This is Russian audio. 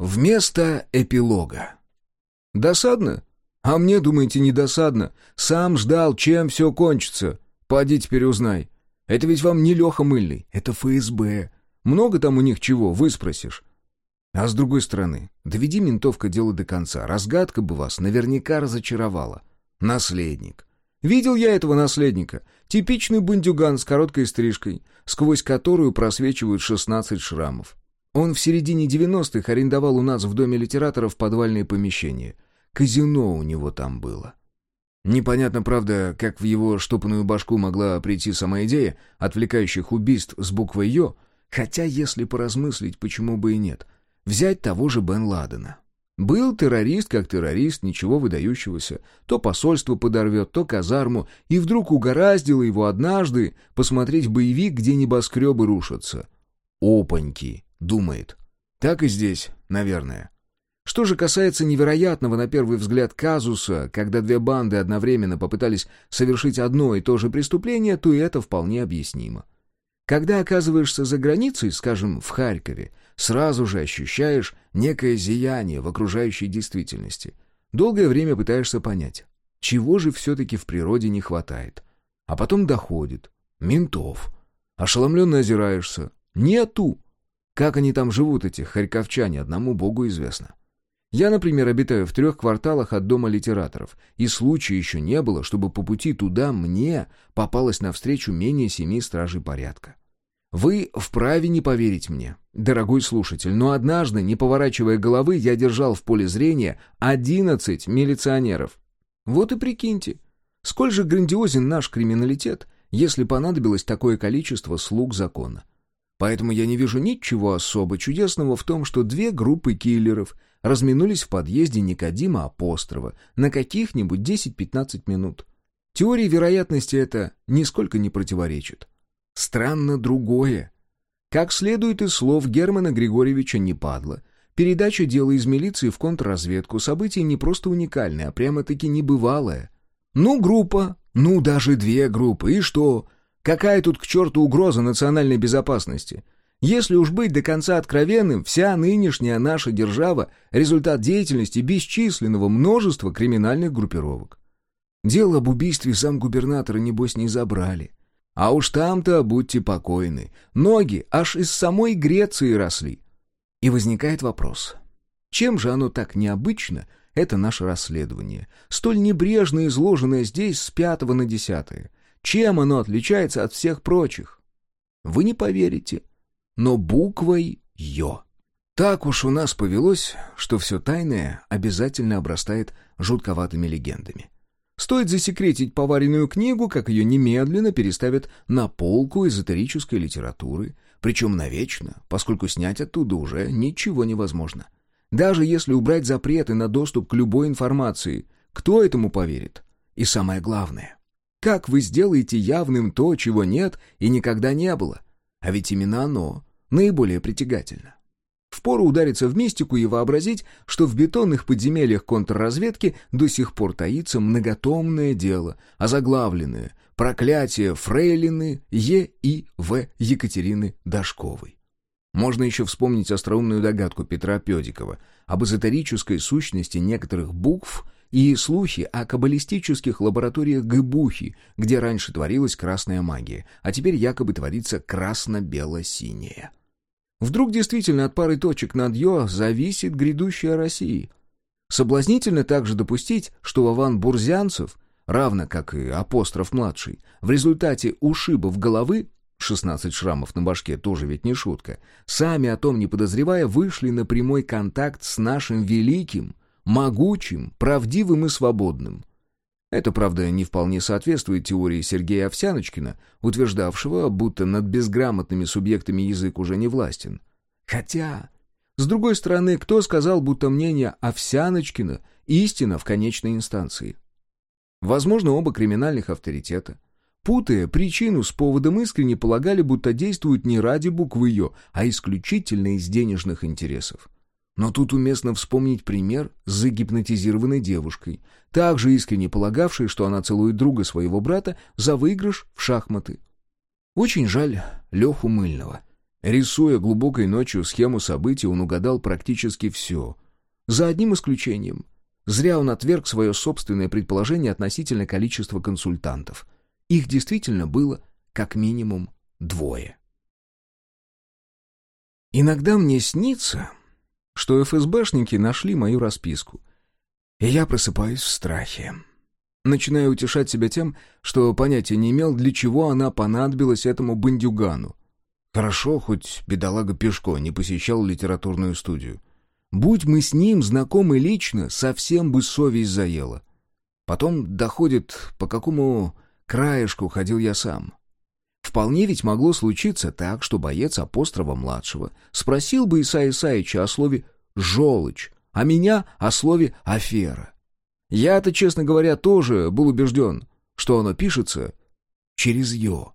Вместо эпилога. Досадно? А мне, думаете, не досадно? Сам ждал, чем все кончится. Поди теперь узнай. Это ведь вам не Леха Мыльный, это ФСБ. Много там у них чего, выспросишь. А с другой стороны, доведи ментовка дело до конца. Разгадка бы вас наверняка разочаровала. Наследник. Видел я этого наследника. Типичный бандюган с короткой стрижкой, сквозь которую просвечивают 16 шрамов. Он в середине 90-х арендовал у нас в Доме литераторов подвальные помещения. Казино у него там было. Непонятно, правда, как в его штопанную башку могла прийти сама идея отвлекающих убийств с буквой «Ё», хотя, если поразмыслить, почему бы и нет, взять того же Бен Ладена. Был террорист как террорист, ничего выдающегося. То посольство подорвет, то казарму, и вдруг угораздило его однажды посмотреть боевик, где небоскребы рушатся. Опаньки! Думает. Так и здесь, наверное. Что же касается невероятного на первый взгляд казуса, когда две банды одновременно попытались совершить одно и то же преступление, то и это вполне объяснимо. Когда оказываешься за границей, скажем, в Харькове, сразу же ощущаешь некое зияние в окружающей действительности. Долгое время пытаешься понять, чего же все-таки в природе не хватает. А потом доходит. Ментов. Ошеломленно озираешься. Нету. Как они там живут, эти харьковчане, одному богу известно. Я, например, обитаю в трех кварталах от дома литераторов, и случая еще не было, чтобы по пути туда мне попалось навстречу менее семи стражей порядка. Вы вправе не поверить мне, дорогой слушатель, но однажды, не поворачивая головы, я держал в поле зрения одиннадцать милиционеров. Вот и прикиньте, сколь же грандиозен наш криминалитет, если понадобилось такое количество слуг закона. Поэтому я не вижу ничего особо чудесного в том, что две группы киллеров разминулись в подъезде Никодима Апострова на каких-нибудь 10-15 минут. Теории вероятности это нисколько не противоречит. Странно другое. Как следует из слов Германа Григорьевича Непадла, передача дела из милиции в контрразведку событие не просто уникальное, а прямо-таки небывалое. Ну, группа, ну, даже две группы, и что? Какая тут к черту угроза национальной безопасности? Если уж быть до конца откровенным, вся нынешняя наша держава – результат деятельности бесчисленного множества криминальных группировок. Дело об убийстве сам губернатора, небось, не забрали. А уж там-то, будьте покойны, ноги аж из самой Греции росли. И возникает вопрос, чем же оно так необычно, это наше расследование, столь небрежно изложенное здесь с пятого на десятое – чем оно отличается от всех прочих? Вы не поверите, но буквой «Ё». Так уж у нас повелось, что все тайное обязательно обрастает жутковатыми легендами. Стоит засекретить поваренную книгу, как ее немедленно переставят на полку эзотерической литературы, причем навечно, поскольку снять оттуда уже ничего невозможно. Даже если убрать запреты на доступ к любой информации, кто этому поверит? И самое главное, как вы сделаете явным то, чего нет и никогда не было? А ведь именно оно наиболее притягательно. Впору удариться в мистику и вообразить, что в бетонных подземельях контрразведки до сих пор таится многотомное дело, озаглавленное «Проклятие фрейлины Е. и В. Екатерины Дашковой». Можно еще вспомнить остроумную догадку Петра Педикова об эзотерической сущности некоторых букв – и слухи о каббалистических лабораториях Гыбухи, где раньше творилась красная магия, а теперь якобы творится красно-бело-синяя. Вдруг действительно от пары точек над «ё» зависит грядущая Россия. Соблазнительно также допустить, что Вован Бурзянцев, равно как и Апостроф-младший, в результате ушибов головы 16 шрамов на башке тоже ведь не шутка. Сами о том не подозревая, вышли на прямой контакт с нашим великим, могучим, правдивым и свободным. Это, правда, не вполне соответствует теории Сергея Овсяночкина, утверждавшего, будто над безграмотными субъектами язык уже не властен. Хотя, с другой стороны, кто сказал, будто мнение Овсяночкина — истина в конечной инстанции? Возможно, оба криминальных авторитета. Путая причину с поводом искренне полагали, будто действуют не ради буквы «ё», а исключительно из денежных интересов. Но тут уместно вспомнить пример с загипнотизированной девушкой, также искренне полагавшей, что она целует друга своего брата за выигрыш в шахматы. Очень жаль Леху Мыльного. Рисуя глубокой ночью схему событий, он угадал практически все. За одним исключением. Зря он отверг свое собственное предположение относительно количества консультантов. Их действительно было как минимум двое. Иногда мне снится, что ФСБшники нашли мою расписку. И я просыпаюсь в страхе. Начинаю утешать себя тем, что понятия не имел, для чего она понадобилась этому бандюгану. Хорошо, хоть бедолага Пешко не посещал литературную студию. Будь мы с ним знакомы лично, совсем бы совесть заела. Потом доходит, по какому краешку ходил я сам. Вполне ведь могло случиться так, что боец апострола-младшего спросил бы Исаия Исаича о слове «желчь», а меня о слове «афера». Я-то, честно говоря, тоже был убежден, что оно пишется через «ё».